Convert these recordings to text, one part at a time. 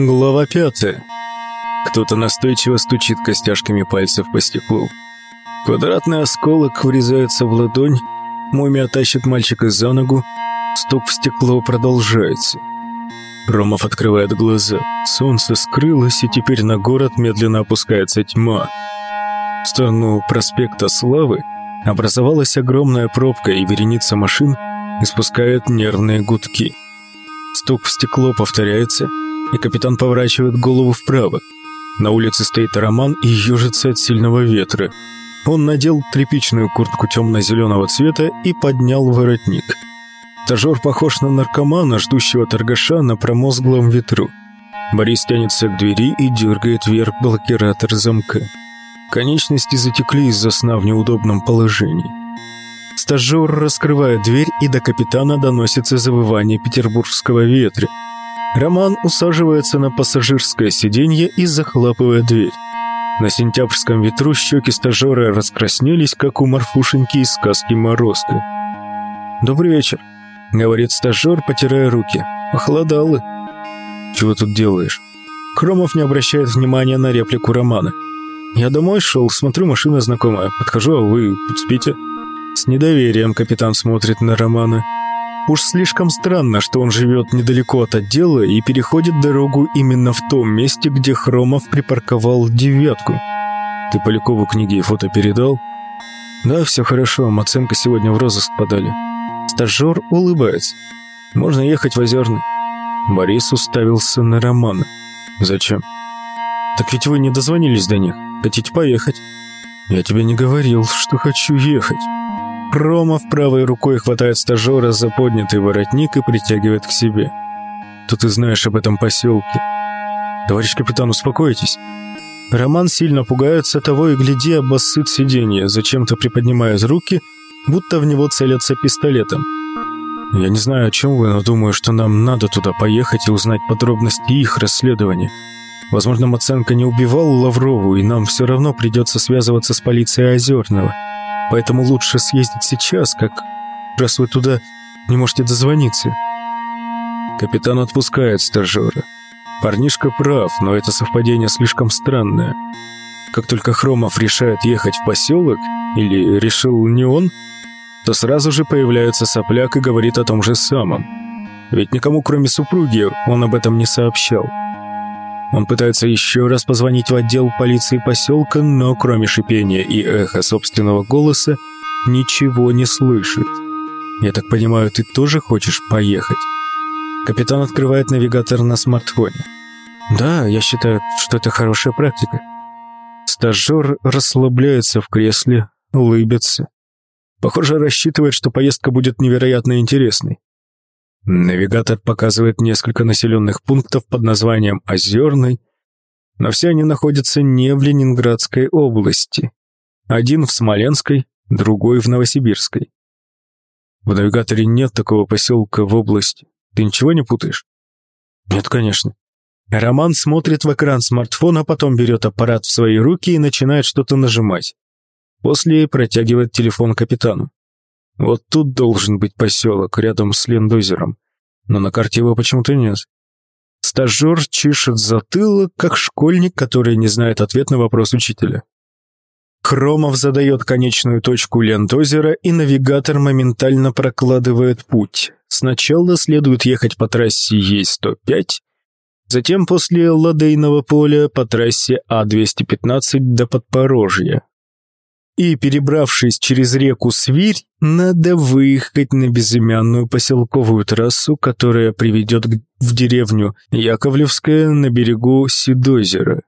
Глава пятая. Кто-то настойчиво стучит костяшками пальцев по стеклу. Квадратный осколок врезается в ладонь, мумия тащит мальчика за ногу, стук в стекло продолжается. Ромов открывает глаза. Солнце скрылось, и теперь на город медленно опускается тьма. В сторону проспекта Славы образовалась огромная пробка, и вереница машин испускает нервные гудки. Стук в стекло повторяется — и капитан поворачивает голову вправо. На улице стоит Роман и ежится от сильного ветра. Он надел тряпичную куртку темно-зеленого цвета и поднял воротник. Стажер похож на наркомана, ждущего торгаша на промозглом ветру. Борис тянется к двери и дергает вверх блокиратор замка. Конечности затекли из-за сна в неудобном положении. Стажер раскрывает дверь, и до капитана доносится завывание петербургского ветра. Роман усаживается на пассажирское сиденье и захлапывает дверь. На сентябрьском ветру щеки стажера раскраснелись, как у Марфушеньки из сказки «Морозко». «Добрый вечер», — говорит стажер, потирая руки. «Похолодало». «Чего тут делаешь?» Кромов не обращает внимания на реплику Романа. «Я домой шел, смотрю, машина знакомая. Подхожу, а вы тут спите?» С недоверием капитан смотрит на Романа. Уж слишком странно, что он живет недалеко от отдела и переходит дорогу именно в том месте, где Хромов припарковал девятку. Ты Полякову книги и фото передал? Да, все хорошо, оценка сегодня в розыск подали. Стажер улыбается. Можно ехать в Озерный. Борис уставился на Романа. Зачем? Так ведь вы не дозвонились до них. Хотите поехать? Я тебе не говорил, что хочу ехать. Ромов правой рукой хватает стажера за поднятый воротник и притягивает к себе. «Тут ты знаешь об этом поселке». «Товарищ капитан, успокойтесь». Роман сильно пугается того и гляди, обоссыт сиденье, зачем-то приподнимая руки, будто в него целятся пистолетом. «Я не знаю, о чем вы, но думаю, что нам надо туда поехать и узнать подробности их расследования. Возможно, Маценко не убивал Лаврову, и нам все равно придется связываться с полицией Озерного». Поэтому лучше съездить сейчас, как раз вы туда не можете дозвониться. Капитан отпускает стажера. Парнишка прав, но это совпадение слишком странное. Как только Хромов решает ехать в поселок, или решил не он, то сразу же появляется сопляк и говорит о том же самом. Ведь никому, кроме супруги, он об этом не сообщал. Он пытается еще раз позвонить в отдел полиции поселка, но кроме шипения и эха собственного голоса, ничего не слышит. «Я так понимаю, ты тоже хочешь поехать?» Капитан открывает навигатор на смартфоне. «Да, я считаю, что это хорошая практика». Стажер расслабляется в кресле, улыбится. Похоже, рассчитывает, что поездка будет невероятно интересной. Навигатор показывает несколько населенных пунктов под названием Озерный, но все они находятся не в Ленинградской области. Один в Смоленской, другой в Новосибирской. В навигаторе нет такого поселка в области. Ты ничего не путаешь? Нет, конечно. Роман смотрит в экран смартфона, потом берет аппарат в свои руки и начинает что-то нажимать. После протягивает телефон капитану. Вот тут должен быть поселок, рядом с Лендозером. Но на карте его почему-то нет. Стажер чешет затылок, как школьник, который не знает ответ на вопрос учителя. Хромов задает конечную точку Лендозера, и навигатор моментально прокладывает путь. Сначала следует ехать по трассе Е-105, затем после Ладейного поля по трассе А-215 до Подпорожья и, перебравшись через реку Свирь, надо выехать на безымянную поселковую трассу, которая приведет в деревню Яковлевская на берегу Сидозера.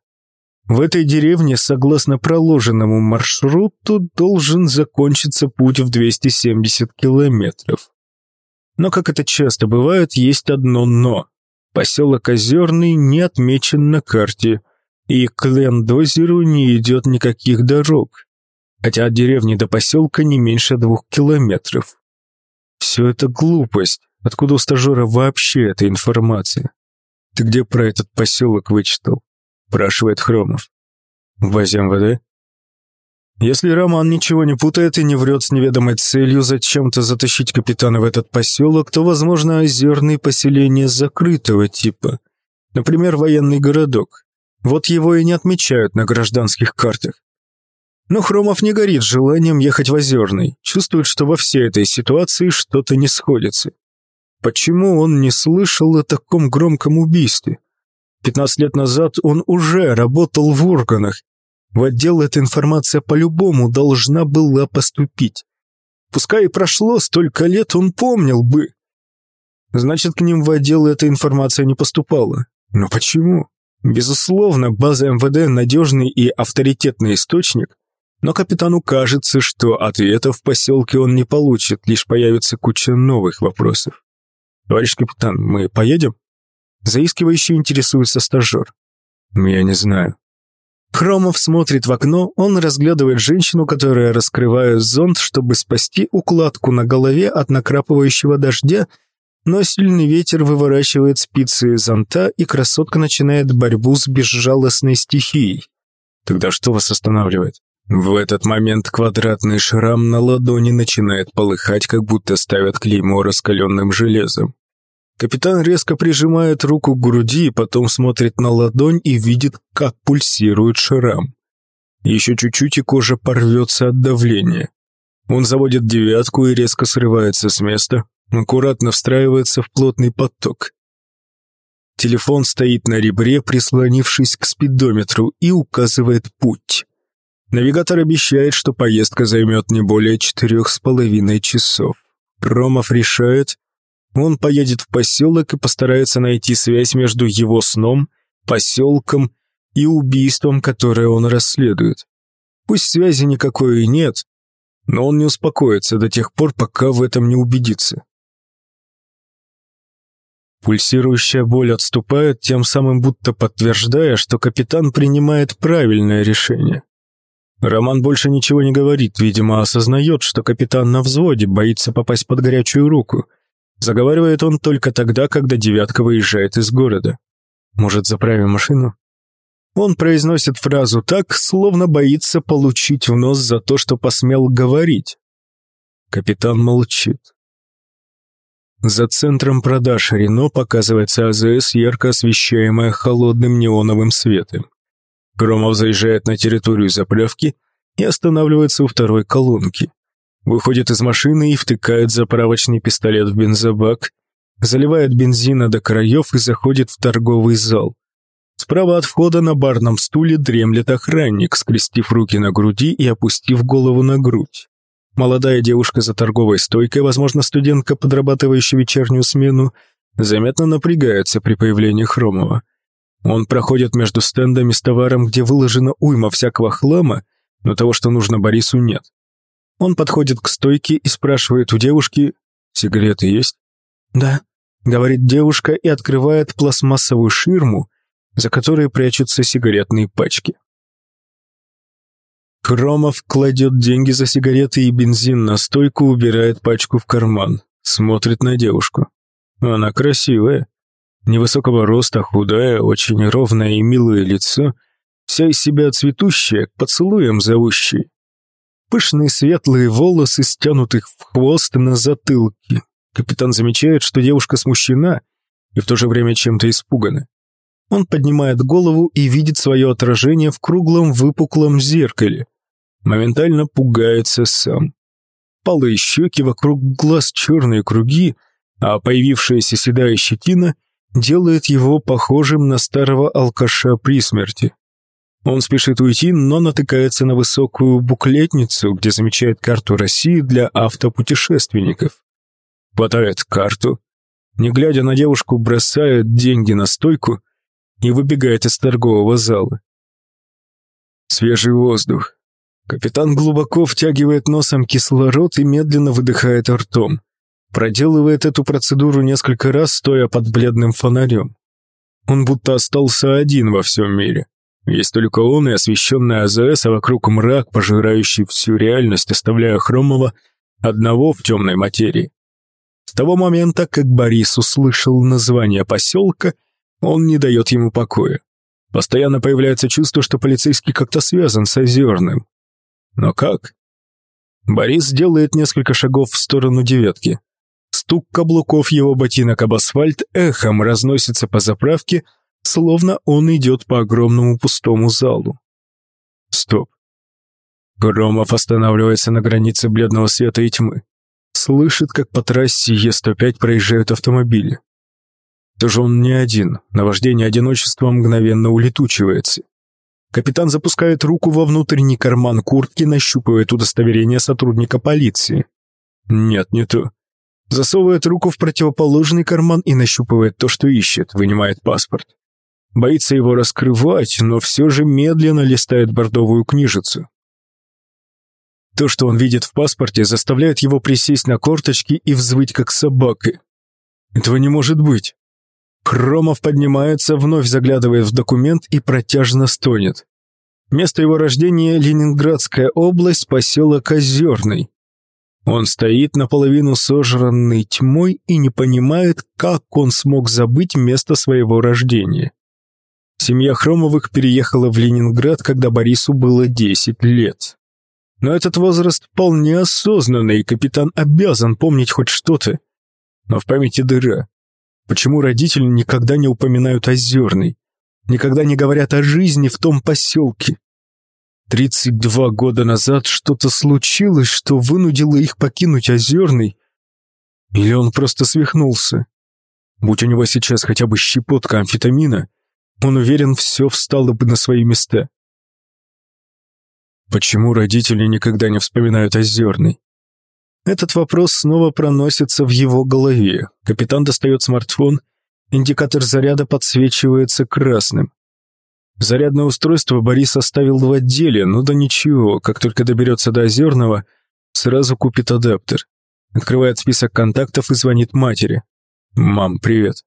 В этой деревне, согласно проложенному маршруту, должен закончиться путь в 270 километров. Но, как это часто бывает, есть одно «но». Поселок Озерный не отмечен на карте, и к Лендозеру не идет никаких дорог хотя от деревни до поселка не меньше двух километров. Все это глупость. Откуда у стажера вообще эта информация? Ты где про этот поселок вычитал? Спрашивает Хромов. В МВД? Если Роман ничего не путает и не врет с неведомой целью зачем-то затащить капитана в этот поселок, то, возможно, озерные поселения закрытого типа. Например, военный городок. Вот его и не отмечают на гражданских картах. Но Хромов не горит желанием ехать в Озерный, чувствует, что во всей этой ситуации что-то не сходится. Почему он не слышал о таком громком убийстве? 15 лет назад он уже работал в органах. В отдел эта информация по-любому должна была поступить. Пускай и прошло столько лет, он помнил бы. Значит, к ним в отдел эта информация не поступала. Но почему? Безусловно, база МВД – надежный и авторитетный источник, но капитану кажется, что ответов в поселке он не получит, лишь появится куча новых вопросов. «Товарищ капитан, мы поедем?» Заискивающе интересуется стажер. «Я не знаю». Хромов смотрит в окно, он разглядывает женщину, которая раскрывает зонт, чтобы спасти укладку на голове от накрапывающего дождя, но сильный ветер выворачивает спицы зонта, и красотка начинает борьбу с безжалостной стихией. Тогда что вас останавливает? В этот момент квадратный шрам на ладони начинает полыхать, как будто ставят клеймо раскаленным железом. Капитан резко прижимает руку к груди, потом смотрит на ладонь и видит, как пульсирует шрам. Еще чуть-чуть и кожа порвется от давления. Он заводит девятку и резко срывается с места, аккуратно встраивается в плотный поток. Телефон стоит на ребре, прислонившись к спидометру, и указывает путь. Навигатор обещает, что поездка займет не более четырех с половиной часов. Ромов решает, он поедет в поселок и постарается найти связь между его сном, поселком и убийством, которое он расследует. Пусть связи никакой и нет, но он не успокоится до тех пор, пока в этом не убедится. Пульсирующая боль отступает, тем самым будто подтверждая, что капитан принимает правильное решение. Роман больше ничего не говорит, видимо, осознает, что капитан на взводе, боится попасть под горячую руку. Заговаривает он только тогда, когда девятка выезжает из города. Может, заправим машину? Он произносит фразу так, словно боится получить в нос за то, что посмел говорить. Капитан молчит. За центром продаж Рено показывается АЗС, ярко освещаемая холодным неоновым светом. Громов заезжает на территорию заправки и останавливается у второй колонки. Выходит из машины и втыкает заправочный пистолет в бензобак, заливает бензина до краев и заходит в торговый зал. Справа от входа на барном стуле дремлет охранник, скрестив руки на груди и опустив голову на грудь. Молодая девушка за торговой стойкой, возможно, студентка, подрабатывающая вечернюю смену, заметно напрягается при появлении Хромова. Он проходит между стендами с товаром, где выложена уйма всякого хлама, но того, что нужно Борису, нет. Он подходит к стойке и спрашивает у девушки, «Сигареты есть?» «Да», — говорит девушка и открывает пластмассовую ширму, за которой прячутся сигаретные пачки. Кромов кладет деньги за сигареты и бензин на стойку, убирает пачку в карман, смотрит на девушку. Она красивая, Невысокого роста, худая, очень ровное и милое лицо, вся из себя цветущая, к поцелуям зовущей. Пышные светлые волосы, стянутых в хвост на затылке. Капитан замечает, что девушка смущена и в то же время чем-то испугана. Он поднимает голову и видит свое отражение в круглом выпуклом зеркале. Моментально пугается сам. Палые щеки, вокруг глаз черные круги, а появившаяся седая щетина — делает его похожим на старого алкаша при смерти. Он спешит уйти, но натыкается на высокую буклетницу, где замечает карту России для автопутешественников. Хватает карту, не глядя на девушку, бросает деньги на стойку и выбегает из торгового зала. Свежий воздух. Капитан глубоко втягивает носом кислород и медленно выдыхает ртом. Проделывает эту процедуру несколько раз, стоя под бледным фонарем. Он будто остался один во всем мире. Есть только он и освещенный АЗС, а вокруг мрак, пожирающий всю реальность, оставляя Хромова одного в темной материи. С того момента, как Борис услышал название поселка, он не дает ему покоя. Постоянно появляется чувство, что полицейский как-то связан с Озерным. Но как? Борис делает несколько шагов в сторону девятки. Стук каблуков его ботинок об асфальт эхом разносится по заправке, словно он идет по огромному пустому залу. Стоп. Громов останавливается на границе бледного света и тьмы. Слышит, как по трассе Е105 проезжают автомобили. Тоже он не один, наваждение одиночества мгновенно улетучивается. Капитан запускает руку во внутренний карман куртки, нащупывает удостоверение сотрудника полиции. Нет, не то. Засовывает руку в противоположный карман и нащупывает то, что ищет, вынимает паспорт. Боится его раскрывать, но все же медленно листает бордовую книжицу. То, что он видит в паспорте, заставляет его присесть на корточки и взвыть, как собака. Этого не может быть. Хромов поднимается, вновь заглядывает в документ и протяжно стонет. Место его рождения – Ленинградская область, поселок Озерный. Он стоит наполовину сожранный тьмой и не понимает, как он смог забыть место своего рождения. Семья Хромовых переехала в Ленинград, когда Борису было 10 лет. Но этот возраст вполне осознанный, и капитан обязан помнить хоть что-то. Но в памяти дыра. Почему родители никогда не упоминают Озерный? Никогда не говорят о жизни в том поселке? 32 года назад что-то случилось, что вынудило их покинуть Озерный? Или он просто свихнулся? Будь у него сейчас хотя бы щепотка амфетамина, он уверен, все встало бы на свои места. Почему родители никогда не вспоминают Озерный? Этот вопрос снова проносится в его голове. Капитан достает смартфон, индикатор заряда подсвечивается красным. Зарядное устройство Борис оставил в отделе, но да ничего, как только доберется до Озерного, сразу купит адаптер. Открывает список контактов и звонит матери. «Мам, привет».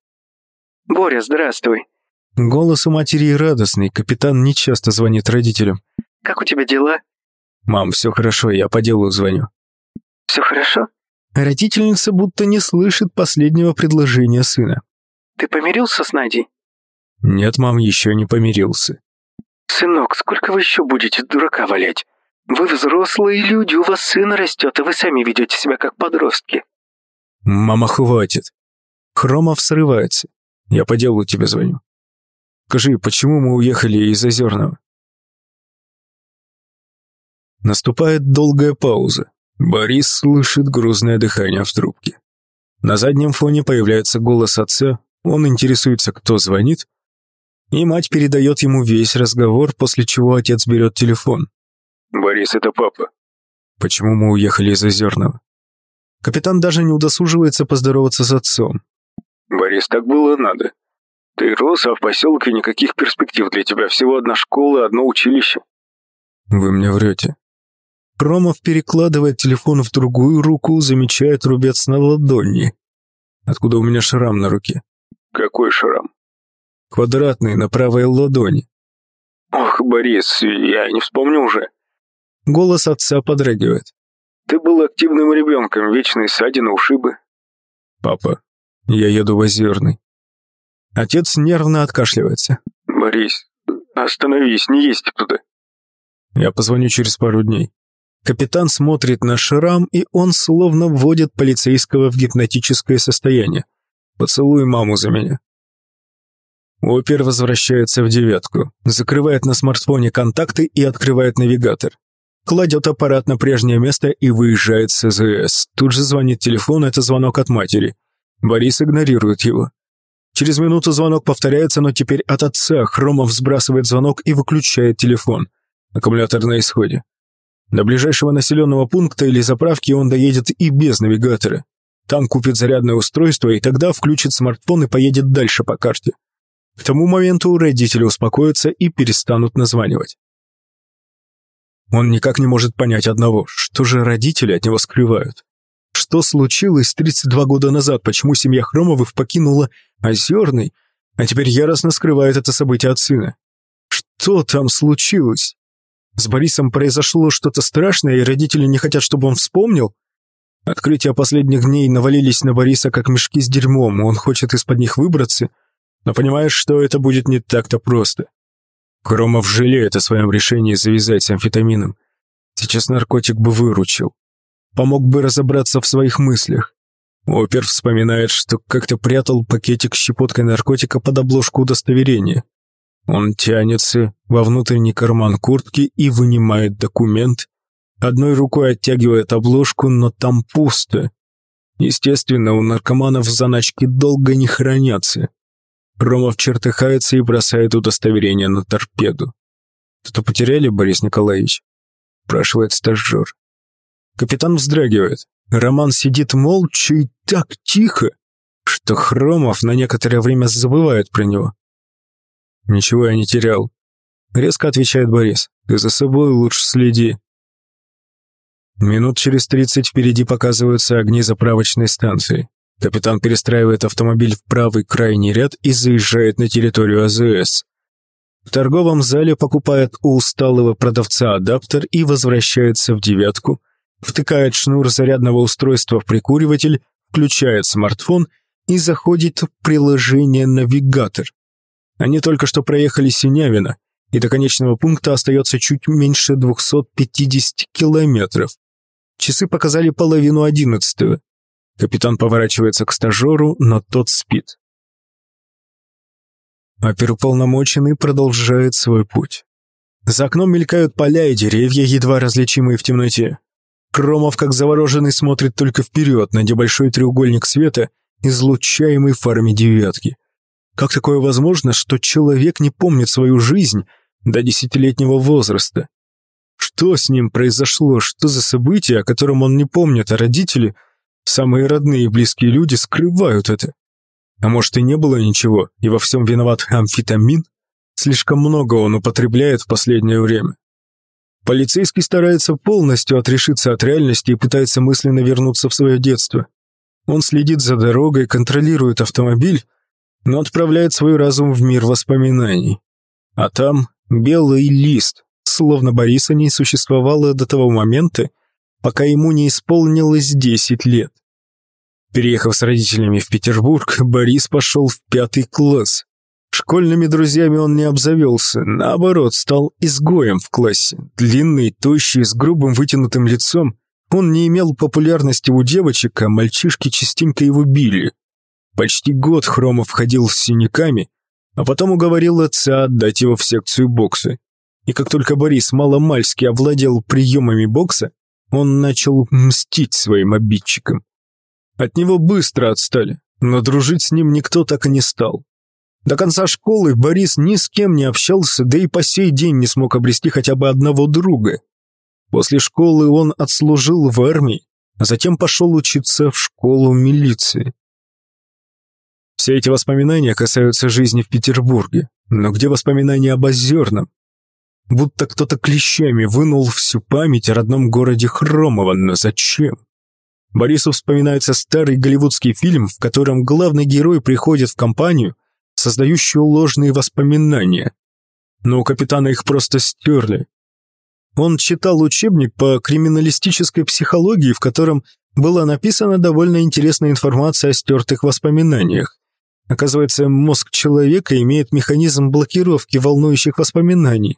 «Боря, здравствуй». Голос у матери радостный, капитан не часто звонит родителям. «Как у тебя дела?» «Мам, все хорошо, я по делу звоню». Все хорошо?» Родительница будто не слышит последнего предложения сына. «Ты помирился с Надей?» «Нет, мам, еще не помирился». «Сынок, сколько вы еще будете дурака валять? Вы взрослые люди, у вас сын растет, и вы сами ведете себя как подростки». «Мама, хватит». Хромов срывается. «Я по делу тебе звоню. Скажи, почему мы уехали из Озерного?» Наступает долгая пауза. Борис слышит грузное дыхание в трубке. На заднем фоне появляется голос отца, он интересуется, кто звонит, и мать передает ему весь разговор, после чего отец берет телефон. «Борис, это папа». «Почему мы уехали из Озерного?» Капитан даже не удосуживается поздороваться с отцом. «Борис, так было надо. Ты рос, а в поселке никаких перспектив для тебя, всего одна школа, одно училище». «Вы мне врете». Кромов перекладывает телефон в другую руку, замечает рубец на ладони. Откуда у меня шрам на руке? Какой шрам? Квадратный, на правой ладони. Ох, Борис, я не вспомню уже. Голос отца подрагивает. Ты был активным ребенком, вечные ссадины, ушибы. Папа, я еду в Озерный. Отец нервно откашливается. Борис, остановись, не ездь туда. Я позвоню через пару дней. Капитан смотрит на шрам, и он словно вводит полицейского в гипнотическое состояние. «Поцелуй маму за меня». Опер возвращается в девятку, закрывает на смартфоне контакты и открывает навигатор. Кладет аппарат на прежнее место и выезжает с СЗС. Тут же звонит телефон, это звонок от матери. Борис игнорирует его. Через минуту звонок повторяется, но теперь от отца. Хромов сбрасывает звонок и выключает телефон. Аккумулятор на исходе. До ближайшего населенного пункта или заправки он доедет и без навигатора. Там купит зарядное устройство и тогда включит смартфон и поедет дальше по карте. К тому моменту родители успокоятся и перестанут названивать. Он никак не может понять одного, что же родители от него скрывают. Что случилось 32 года назад, почему семья Хромовых покинула Озерный, а теперь яростно скрывает это событие от сына? Что там случилось? С Борисом произошло что-то страшное, и родители не хотят, чтобы он вспомнил? Открытия последних дней навалились на Бориса, как мешки с дерьмом, он хочет из-под них выбраться, но понимаешь, что это будет не так-то просто. Кромов жалеет о своем решении завязать с амфетамином. Сейчас наркотик бы выручил. Помог бы разобраться в своих мыслях. Опер вспоминает, что как-то прятал пакетик с щепоткой наркотика под обложку удостоверения. Он тянется во внутренний карман куртки и вынимает документ. Одной рукой оттягивает обложку, но там пусто. Естественно, у наркоманов заначки долго не хранятся. Ромов чертыхается и бросает удостоверение на торпеду. «Что-то потеряли, Борис Николаевич?» – спрашивает стажер. Капитан вздрагивает. Роман сидит молча и так тихо, что Хромов на некоторое время забывает про него. «Ничего я не терял», — резко отвечает Борис. «Ты за собой лучше следи». Минут через тридцать впереди показываются огни заправочной станции. Капитан перестраивает автомобиль в правый крайний ряд и заезжает на территорию АЗС. В торговом зале покупает у усталого продавца адаптер и возвращается в девятку, втыкает шнур зарядного устройства в прикуриватель, включает смартфон и заходит в приложение «Навигатор». Они только что проехали Синявино, и до конечного пункта остается чуть меньше 250 километров. Часы показали половину одиннадцатого. Капитан поворачивается к стажеру, но тот спит. Оперуполномоченный продолжает свой путь. За окном мелькают поля и деревья, едва различимые в темноте. Кромов, как завороженный, смотрит только вперед на небольшой треугольник света, излучаемый фарами девятки. Как такое возможно, что человек не помнит свою жизнь до десятилетнего возраста? Что с ним произошло? Что за событие, о котором он не помнит, а родители, самые родные и близкие люди, скрывают это? А может и не было ничего, и во всем виноват амфетамин? Слишком много он употребляет в последнее время. Полицейский старается полностью отрешиться от реальности и пытается мысленно вернуться в свое детство. Он следит за дорогой, контролирует автомобиль, но отправляет свой разум в мир воспоминаний. А там белый лист, словно Бориса не существовало до того момента, пока ему не исполнилось 10 лет. Переехав с родителями в Петербург, Борис пошел в пятый класс. Школьными друзьями он не обзавелся, наоборот, стал изгоем в классе. Длинный, тощий, с грубым вытянутым лицом, он не имел популярности у девочек, а мальчишки частенько его били. Почти год Хромов ходил с синяками, а потом уговорил отца отдать его в секцию бокса. И как только Борис маломальски овладел приемами бокса, он начал мстить своим обидчикам. От него быстро отстали, но дружить с ним никто так и не стал. До конца школы Борис ни с кем не общался, да и по сей день не смог обрести хотя бы одного друга. После школы он отслужил в армии, а затем пошел учиться в школу милиции. Все эти воспоминания касаются жизни в Петербурге. Но где воспоминания об Озерном? Будто кто-то клещами вынул всю память о родном городе Хромово, но зачем? Борису вспоминается старый голливудский фильм, в котором главный герой приходит в компанию, создающую ложные воспоминания. Но у капитана их просто стерли. Он читал учебник по криминалистической психологии, в котором была написана довольно интересная информация о стертых воспоминаниях. Оказывается, мозг человека имеет механизм блокировки волнующих воспоминаний.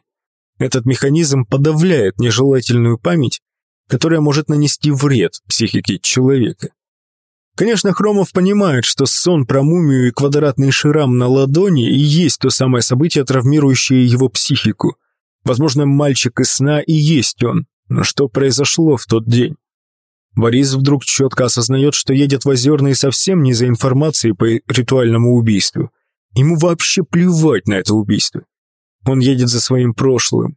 Этот механизм подавляет нежелательную память, которая может нанести вред психике человека. Конечно, Хромов понимает, что сон про мумию и квадратный шрам на ладони и есть то самое событие, травмирующее его психику. Возможно, мальчик из сна и есть он. Но что произошло в тот день? Борис вдруг четко осознает, что едет в Озерный совсем не за информацией по ритуальному убийству. Ему вообще плевать на это убийство. Он едет за своим прошлым.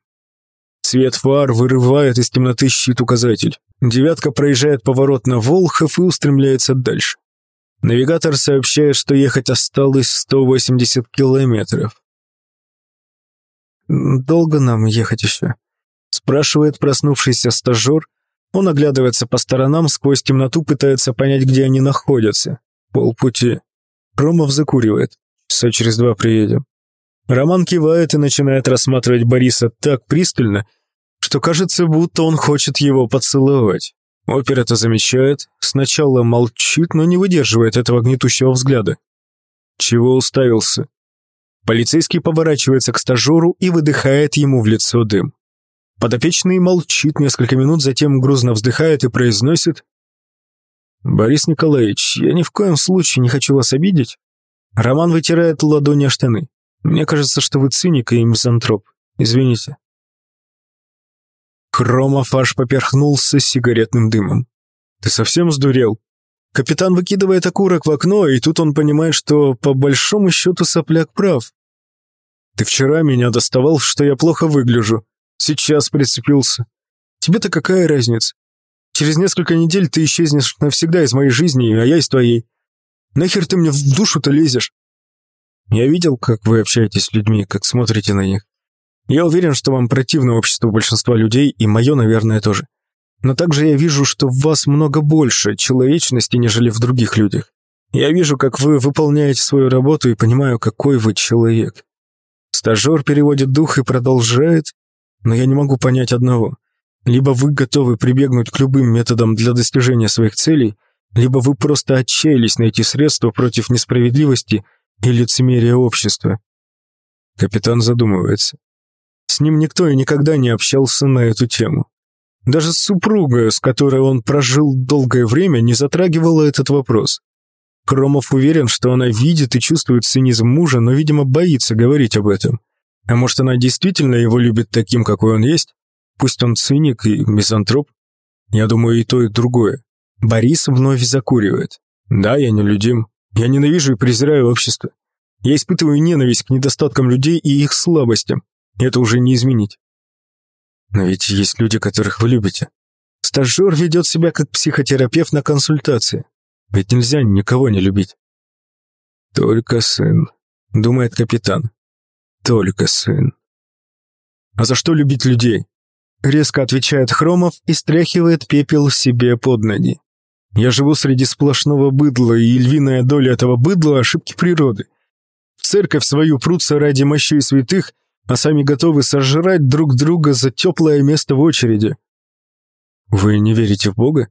Свет фар вырывает из темноты щит-указатель. Девятка проезжает поворот на Волхов и устремляется дальше. Навигатор сообщает, что ехать осталось 180 километров. «Долго нам ехать еще?» спрашивает проснувшийся стажер, он оглядывается по сторонам, сквозь темноту пытается понять, где они находятся. Полпути. Ромов закуривает. Часа через два приедем. Роман кивает и начинает рассматривать Бориса так пристально, что кажется, будто он хочет его поцеловать. Опер это замечает, сначала молчит, но не выдерживает этого гнетущего взгляда. Чего уставился? Полицейский поворачивается к стажеру и выдыхает ему в лицо дым. Подопечный молчит несколько минут, затем грузно вздыхает и произносит Борис Николаевич, я ни в коем случае не хочу вас обидеть. Роман вытирает ладони о штаны. Мне кажется, что вы циник и мизантроп. Извините. Хромов аж поперхнулся сигаретным дымом. Ты совсем сдурел? Капитан выкидывает окурок в окно, и тут он понимает, что по большому счету сопляк прав. Ты вчера меня доставал, что я плохо выгляжу. Сейчас прицепился. Тебе-то какая разница? Через несколько недель ты исчезнешь навсегда из моей жизни, а я из твоей. Нахер ты мне в душу-то лезешь? Я видел, как вы общаетесь с людьми, как смотрите на них. Я уверен, что вам противно общество большинства людей, и мое, наверное, тоже. Но также я вижу, что в вас много больше человечности, нежели в других людях. Я вижу, как вы выполняете свою работу и понимаю, какой вы человек. Стажер переводит дух и продолжает, но я не могу понять одного. Либо вы готовы прибегнуть к любым методам для достижения своих целей, либо вы просто отчаялись найти средства против несправедливости и лицемерия общества. Капитан задумывается. С ним никто и никогда не общался на эту тему. Даже супруга, с которой он прожил долгое время, не затрагивала этот вопрос. Кромов уверен, что она видит и чувствует цинизм мужа, но, видимо, боится говорить об этом. А может, она действительно его любит таким, какой он есть? Пусть он циник и мизантроп. Я думаю, и то, и другое. Борис вновь закуривает. Да, я нелюдим. Я ненавижу и презираю общество. Я испытываю ненависть к недостаткам людей и их слабостям. Это уже не изменить. Но ведь есть люди, которых вы любите. Стажер ведет себя как психотерапевт на консультации. Ведь нельзя никого не любить. Только сын, думает капитан. Только сын. А за что любить людей? Резко отвечает Хромов и стряхивает пепел себе под ноги. Я живу среди сплошного быдла, и львиная доля этого быдла – ошибки природы. В церковь свою прутся ради мощей святых, а сами готовы сожрать друг друга за теплое место в очереди. Вы не верите в Бога?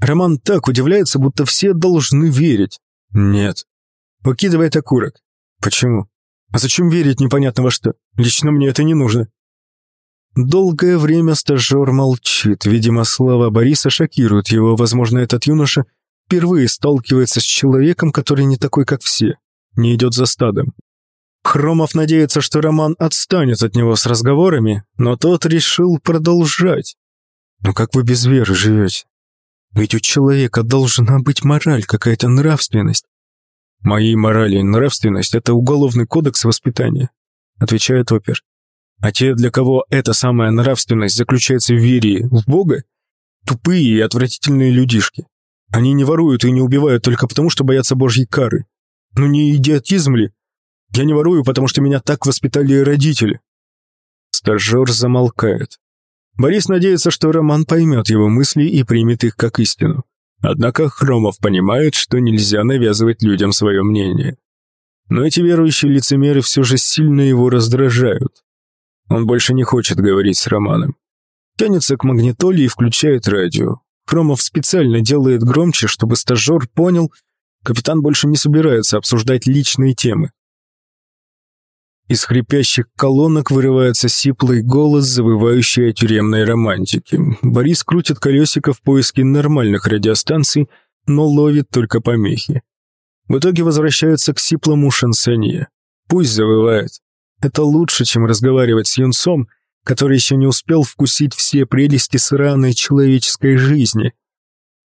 Роман так удивляется, будто все должны верить. Нет. Выкидывает окурок. Почему? А зачем верить непонятно во что? Лично мне это не нужно. Долгое время стажер молчит. Видимо, слова Бориса шокируют его. Возможно, этот юноша впервые сталкивается с человеком, который не такой, как все. Не идет за стадом. Хромов надеется, что Роман отстанет от него с разговорами, но тот решил продолжать. «Ну как вы без веры живете? Ведь у человека должна быть мораль, какая-то нравственность». «Моей морали и нравственность – это уголовный кодекс воспитания», – отвечает опер. А те, для кого эта самая нравственность заключается в вере в Бога, тупые и отвратительные людишки. Они не воруют и не убивают только потому, что боятся Божьей кары. Ну не идиотизм ли? Я не ворую, потому что меня так воспитали родители. Стажер замолкает. Борис надеется, что Роман поймет его мысли и примет их как истину. Однако Хромов понимает, что нельзя навязывать людям свое мнение. Но эти верующие лицемеры все же сильно его раздражают. Он больше не хочет говорить с Романом. Тянется к магнитоле и включает радио. Хромов специально делает громче, чтобы стажер понял, капитан больше не собирается обсуждать личные темы. Из хрипящих колонок вырывается сиплый голос, завывающий о тюремной романтике. Борис крутит колесико в поиске нормальных радиостанций, но ловит только помехи. В итоге возвращается к сиплому шансонье. Пусть завывает. Это лучше, чем разговаривать с юнцом, который еще не успел вкусить все прелести сраной человеческой жизни.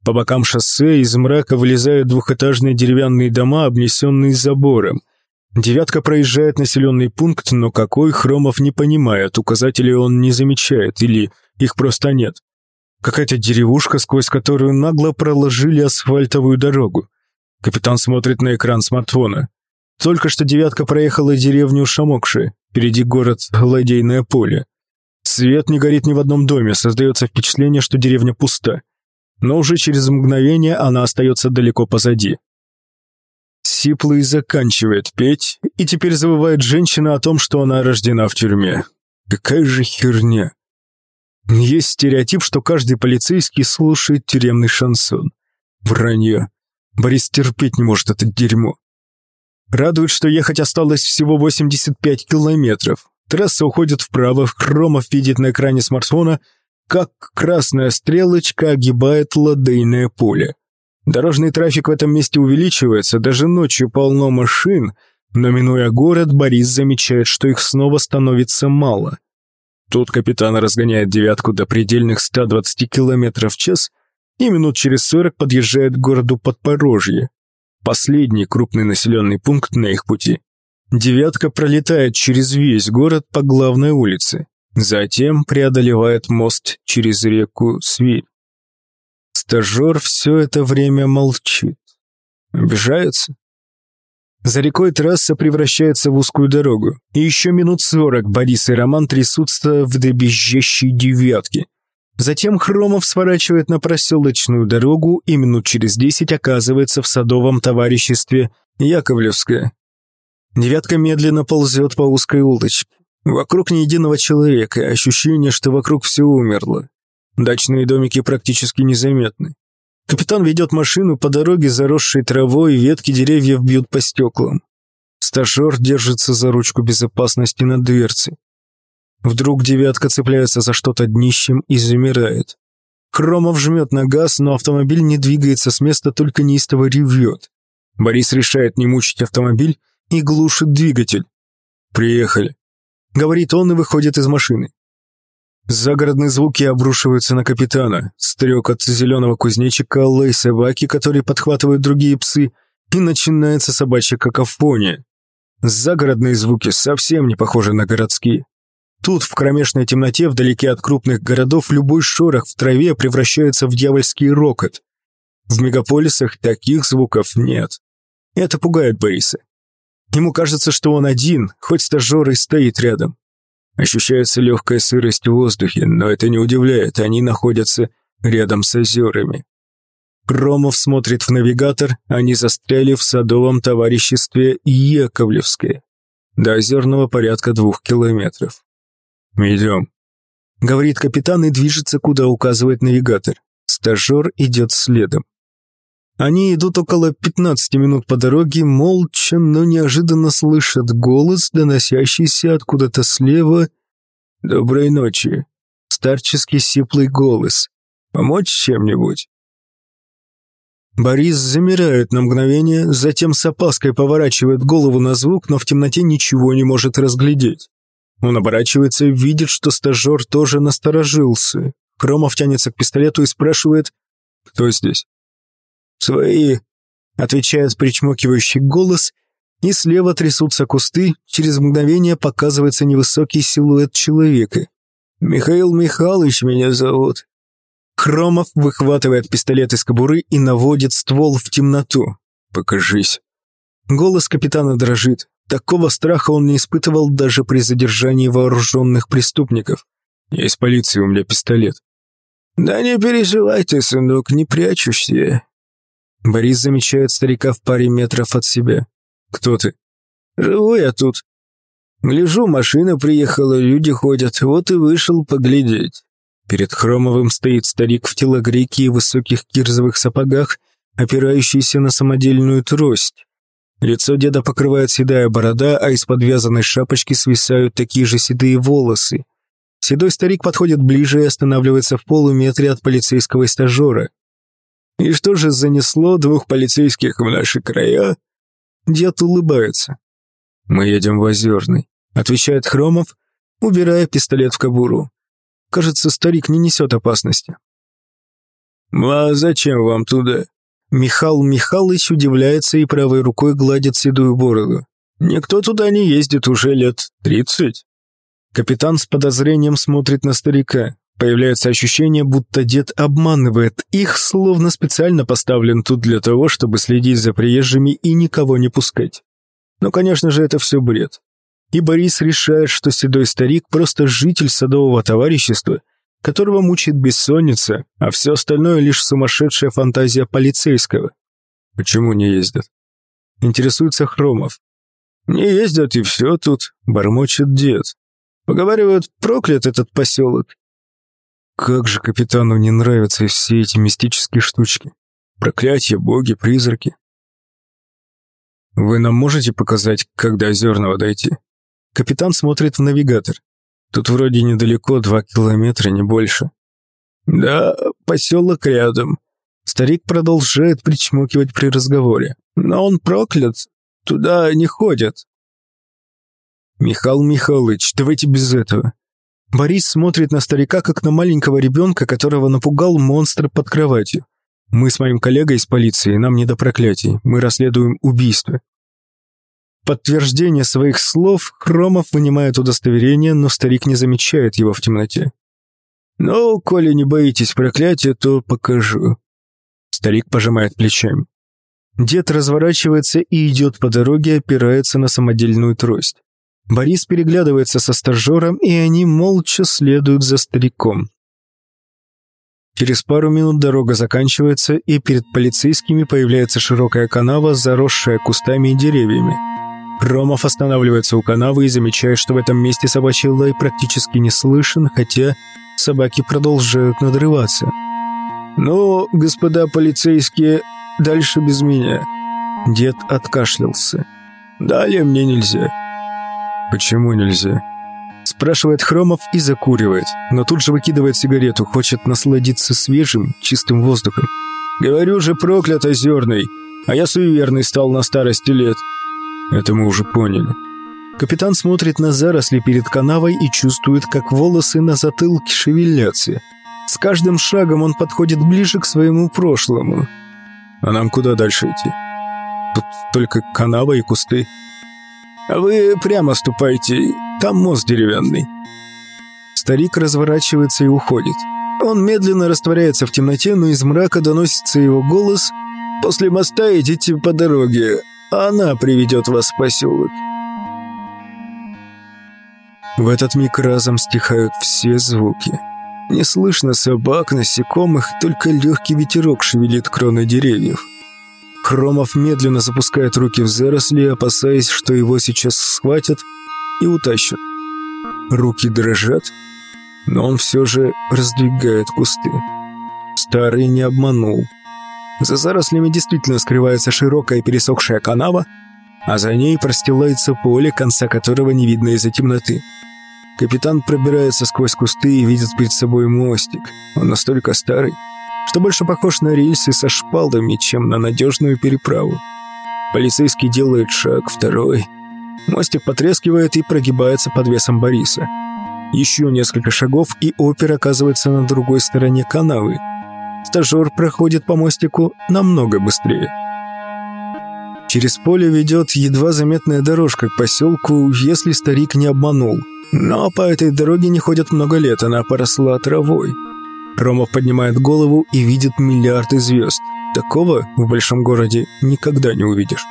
По бокам шоссе из мрака вылезают двухэтажные деревянные дома, обнесенные забором. Девятка проезжает населенный пункт, но какой Хромов не понимает, указателей он не замечает или их просто нет. Какая-то деревушка, сквозь которую нагло проложили асфальтовую дорогу. Капитан смотрит на экран смартфона. Только что «девятка» проехала деревню Шамокши, впереди город Ладейное поле. Свет не горит ни в одном доме, создается впечатление, что деревня пуста. Но уже через мгновение она остается далеко позади. Сиплый заканчивает петь, и теперь забывает женщина о том, что она рождена в тюрьме. Какая же херня. Есть стереотип, что каждый полицейский слушает тюремный шансон. Вранье. Борис терпеть не может это дерьмо. Радует, что ехать осталось всего 85 километров. Трасса уходит вправо, Хромов видит на экране смартфона, как красная стрелочка огибает ладейное поле. Дорожный трафик в этом месте увеличивается, даже ночью полно машин, но минуя город, Борис замечает, что их снова становится мало. Тут капитан разгоняет девятку до предельных 120 км в час и минут через 40 подъезжает к городу Подпорожье. Последний крупный населенный пункт на их пути. Девятка пролетает через весь город по главной улице, затем преодолевает мост через реку Свирь. Стажер все это время молчит. Обижается? За рекой трасса превращается в узкую дорогу, и еще минут сорок Борис и Роман трясутся в добежащей девятке. Затем Хромов сворачивает на проселочную дорогу и минут через десять оказывается в садовом товариществе Яковлевское. Девятка медленно ползет по узкой улочке. Вокруг ни единого человека, ощущение, что вокруг все умерло. Дачные домики практически незаметны. Капитан ведет машину по дороге, заросшей травой, ветки деревьев бьют по стеклам. Стажер держится за ручку безопасности на дверце. Вдруг девятка цепляется за что-то днищем и замирает. Хромов жмет на газ, но автомобиль не двигается с места, только неистово ревет. Борис решает не мучить автомобиль и глушит двигатель. «Приехали», — говорит он и выходит из машины. Загородные звуки обрушиваются на капитана. Стрекот зеленого кузнечика, лай собаки, которые подхватывают другие псы, и начинается собачья какофония. Загородные звуки совсем не похожи на городские. Тут, в кромешной темноте, вдалеке от крупных городов, любой шорох в траве превращается в дьявольский рокот. В мегаполисах таких звуков нет. Это пугает Бориса. Ему кажется, что он один, хоть стажер и стоит рядом. Ощущается легкая сырость в воздухе, но это не удивляет, они находятся рядом с озерами. Кромов смотрит в навигатор, они застряли в садовом товариществе Яковлевское. До озерного порядка двух километров. «Идем», — говорит капитан и движется, куда указывает навигатор. Стажер идет следом. Они идут около 15 минут по дороге, молча, но неожиданно слышат голос, доносящийся откуда-то слева. «Доброй ночи!» Старческий сиплый голос. «Помочь чем-нибудь?» Борис замирает на мгновение, затем с опаской поворачивает голову на звук, но в темноте ничего не может разглядеть. Он оборачивается и видит, что стажер тоже насторожился. Хромов тянется к пистолету и спрашивает «Кто здесь?» «Свои», — отвечает причмокивающий голос, и слева трясутся кусты, через мгновение показывается невысокий силуэт человека. «Михаил Михайлович меня зовут». Хромов выхватывает пистолет из кобуры и наводит ствол в темноту. «Покажись». Голос капитана дрожит. Такого страха он не испытывал даже при задержании вооруженных преступников. «Я из полиции, у меня пистолет». «Да не переживайте, сынок, не прячусь Борис замечает старика в паре метров от себя. «Кто ты?» «Живу я тут. Гляжу, машина приехала, люди ходят, вот и вышел поглядеть». Перед Хромовым стоит старик в телогрейке и высоких кирзовых сапогах, опирающийся на самодельную трость. Лицо деда покрывает седая борода, а из подвязанной шапочки свисают такие же седые волосы. Седой старик подходит ближе и останавливается в полуметре от полицейского стажера. И что же занесло двух полицейских в наши края? Дед улыбается. Мы едем в Озерный, отвечает Хромов, убирая пистолет в кобуру. Кажется, старик не несет опасности. «Ну, «А зачем вам туда?» Михаил Михайлович удивляется и правой рукой гладит седую бороду. «Никто туда не ездит уже лет тридцать». Капитан с подозрением смотрит на старика. Появляется ощущение, будто дед обманывает их, словно специально поставлен тут для того, чтобы следить за приезжими и никого не пускать. Но, конечно же, это все бред. И Борис решает, что седой старик просто житель садового товарищества, которого мучает бессонница, а все остальное лишь сумасшедшая фантазия полицейского. Почему не ездят? Интересуется Хромов. Не ездят и все тут, бормочет дед. Поговаривают, проклят этот поселок. Как же капитану не нравятся все эти мистические штучки. Проклятия, боги, призраки. Вы нам можете показать, как до Озерного дойти? Капитан смотрит в навигатор. Тут вроде недалеко, два километра, не больше. Да, поселок рядом. Старик продолжает причмокивать при разговоре. Но он проклят. Туда не ходят. Михаил Михайлович, давайте без этого. Борис смотрит на старика, как на маленького ребенка, которого напугал монстр под кроватью. Мы с моим коллегой из полиции, нам не до проклятий. Мы расследуем убийство. Подтверждение своих слов Хромов вынимает удостоверение, но старик не замечает его в темноте. «Ну, коли не боитесь проклятия, то покажу». Старик пожимает плечами. Дед разворачивается и идет по дороге, опирается на самодельную трость. Борис переглядывается со стажером, и они молча следуют за стариком. Через пару минут дорога заканчивается, и перед полицейскими появляется широкая канава, заросшая кустами и деревьями. Ромов останавливается у канавы и замечает, что в этом месте собачий лай практически не слышен, хотя собаки продолжают надрываться. «Ну, господа полицейские, дальше без меня». Дед откашлялся. «Далее мне нельзя». «Почему нельзя?» Спрашивает Хромов и закуривает, но тут же выкидывает сигарету, хочет насладиться свежим, чистым воздухом. «Говорю же, проклят озерный, а я суеверный стал на старости лет». Это мы уже поняли. Капитан смотрит на заросли перед канавой и чувствует, как волосы на затылке шевелятся. С каждым шагом он подходит ближе к своему прошлому. А нам куда дальше идти? Тут только канава и кусты. А вы прямо ступайте, там мост деревянный. Старик разворачивается и уходит. Он медленно растворяется в темноте, но из мрака доносится его голос. «После моста идите по дороге, она приведет вас в поселок». В этот миг разом стихают все звуки. Не слышно собак, насекомых, только легкий ветерок шевелит кроны деревьев. Хромов медленно запускает руки в заросли, опасаясь, что его сейчас схватят и утащат. Руки дрожат, но он все же раздвигает кусты. Старый не обманул. За зарослями действительно скрывается широкая пересохшая канава, а за ней простилается поле, конца которого не видно из-за темноты. Капитан пробирается сквозь кусты и видит перед собой мостик. Он настолько старый, что больше похож на рельсы со шпалами, чем на надежную переправу. Полицейский делает шаг, второй. Мостик потрескивает и прогибается под весом Бориса. Еще несколько шагов, и опер оказывается на другой стороне канавы. Стажер проходит по мостику намного быстрее. Через поле ведет едва заметная дорожка к поселку, если старик не обманул. Но по этой дороге не ходят много лет, она поросла травой. Ромов поднимает голову и видит миллиарды звезд. Такого в большом городе никогда не увидишь.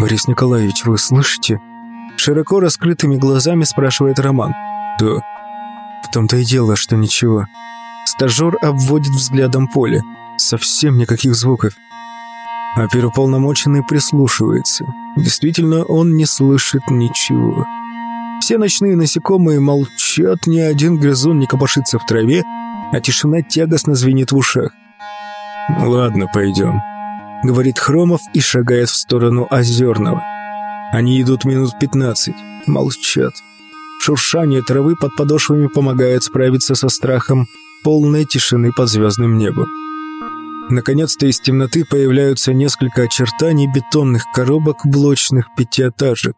«Борис Николаевич, вы слышите?» Широко раскрытыми глазами спрашивает Роман. «Да». «В том-то и дело, что ничего». Стажер обводит взглядом поле. Совсем никаких звуков. А первополномоченный прислушивается. Действительно, он не слышит ничего. Все ночные насекомые молчат, ни один грызун не копошится в траве, а тишина тягостно звенит в ушах. «Ладно, пойдем», — говорит Хромов и шагает в сторону Озерного. Они идут минут пятнадцать, молчат. Шуршание травы под подошвами помогает справиться со страхом полной тишины под звездным небом. Наконец-то из темноты появляются несколько очертаний бетонных коробок блочных пятиэтажек.